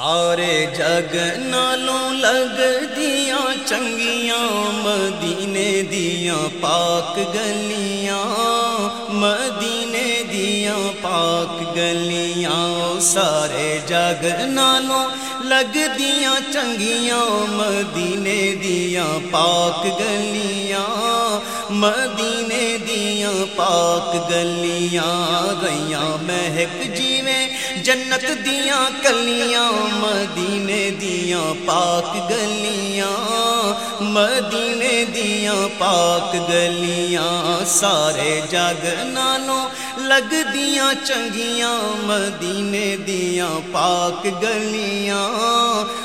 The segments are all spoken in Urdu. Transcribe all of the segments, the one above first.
سارے جگ نالوں لگ دیا چنگیاں، مدینے دیا پاک گلیاں، مدینے دیا پاک گلیاں سارے جگ نالوں لگ دیا چنگیاں، مدینے دیا پاک گلیاں، مدینے دیا پاک گلیاں، گئیاں، مہک جیویں جنت دیاں کلیاں، مدینے دیاں پاک گلیاں، مدینے دیاں پاک گلیاں، سارے جگ نالوں لگ دیاں چنگیاں، مدینے دیاں پاک گلیاں،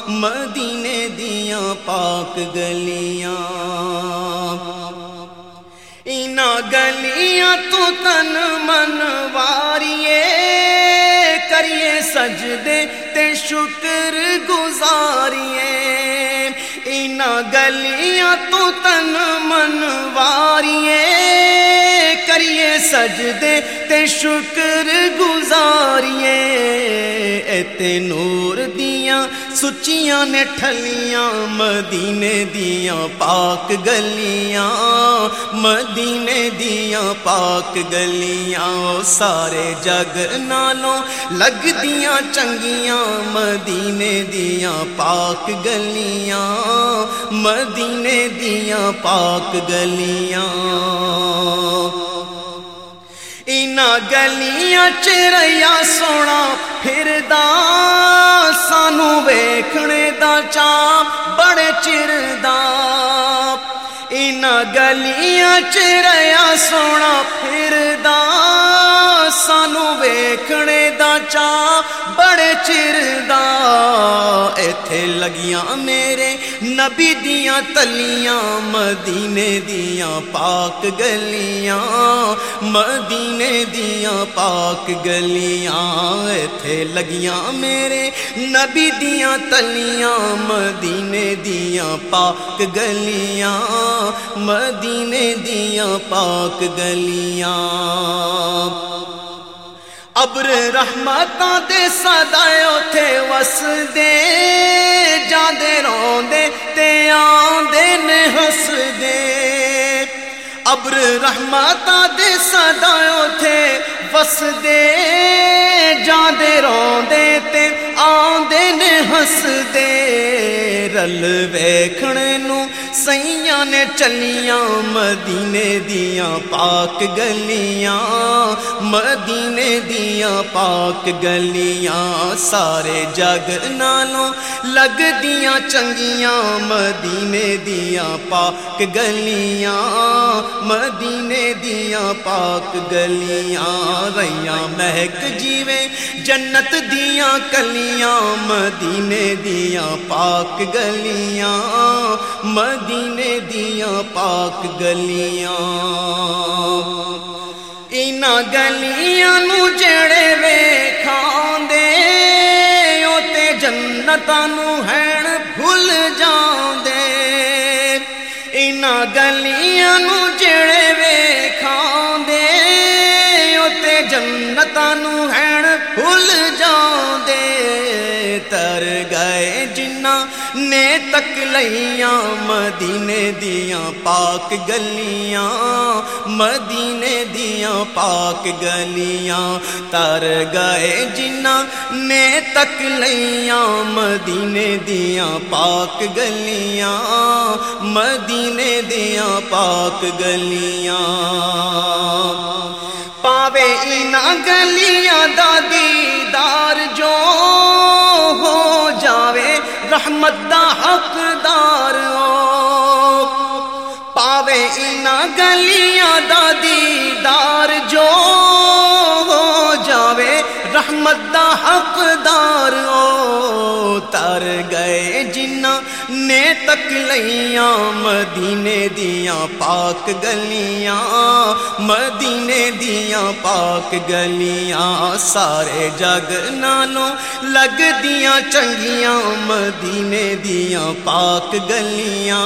مدینے دیاں پاک گلیاں۔ اینا گلیاں تو تن من واریے کریے سجدے تے شکر گزاریے۔ اینا گلیاں تو تن من واریے سجدے تے شکر گزاریے۔ ایتے نور دیاں سچیاں نے ٹھلیاں، مدینے دیاں پاک گلیاں، مدینے دیاں پاک گلیاں۔ سارے جگ نالوں لگ دیاں چنگیاں، مدینے دیاں پاک گلیاں، مدینے دیاں پاک گلیاں۔ نہ گلیاں چریا سونا، پھر سانو ویکھنے دا چاپ، بڑے چر ان گلیاں چریا سونا، پھر سانو دا چاپ بڑے چر دا ایتھے لگیاں میرے نبی دیاں تلیاں مدینے دیاں پاک گلیاں مدینے دیاں پاک گلیاں ایتھے لگیاں میرے نبی دیاں تلیاں مدینے دیاں پاک گلیاں مدینے دیاں پاک گلیاں ابر رحمتاں دے سدائے اوتھے وس دے جاندے روندے تے آندے نے ہس دے ابر رحمتاں دے سدائے اوتھے وس دے جاندے روندے تے آندے نے ہس دے رل ویکھنے نو سیاں نے چلیاں، مدینے دیاں پاک گلیاں، مدینے دیاں پاک گلیاں، سارے جگ نالوں لگ دیاں چنگیاں، مدینے دیاں پاک گلیاں، مدینے دیاں پاک گلیاں، ریاں مہک جیویں جنت دیاں کلیاں، مدینے دیاں پاک گلیاں، مدینے علی نے دیاں پاک گلیاں۔ اینا گلیاں نو جڑے ویکھان دے او تے جنتاں نو ہین بھول جاندے۔ اینا گلیاں نو جڑے ویکھان دے او تے جنتاں نو گئے نے تک لیاں مدینے دیاں پاک گلیاں، مدینے دیاں پاک گلیاں۔ تر گئے جنہ نے تک لیاں مدینے دیاں پاک گلیاں، مدینے دیاں پاک گلیاں۔ پاوے اینا گلیاں دا رحمت دا حقدار او پاوے اینا گئے نے تک لیاں مدینے دیاں پاک گلیاں، مدینے دیاں پاک گلیاں، سارے جگ نالوں لگ دیاں چنگیاں، مدینے دیاں پاک گلیاں،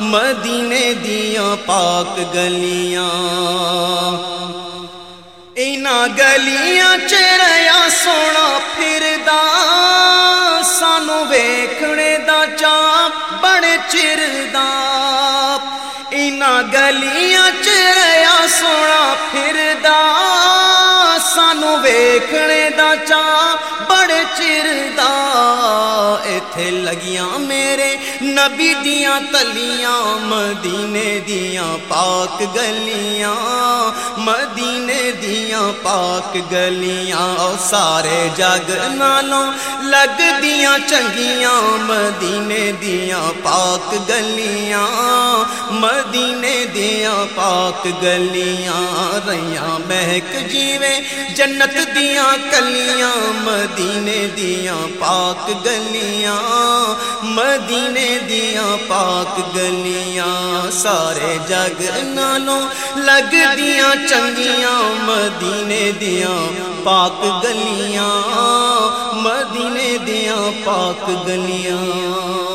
مدینے دیاں پاک گلیاں۔ اینا گلیاں چریا سونا گلیاں چریا سونا پھردا سانو ویکھنے دا چا بڑے چردا ایتھے لگیاں میرے نبی دیاں تلیاں، مدینے دیاں پاک گلیاں، مدینے دیاں پاک گلیاں سارے جگ نالوں لگ دیاں چنگیاں، مدینے دیاں پاک گلیاں، مدینے دیاں پاک گلیاں، ریاں مہک جیوے جنت دیاں کلیاں، مدینے دیاں پاک گلیاں۔ مدینے دیا پاک گلیاں، سارے جگ نالوں لگ دیاں چنگیاں مدینے دیا پاک گلیاں، مدینے دیا پاک گلیاں۔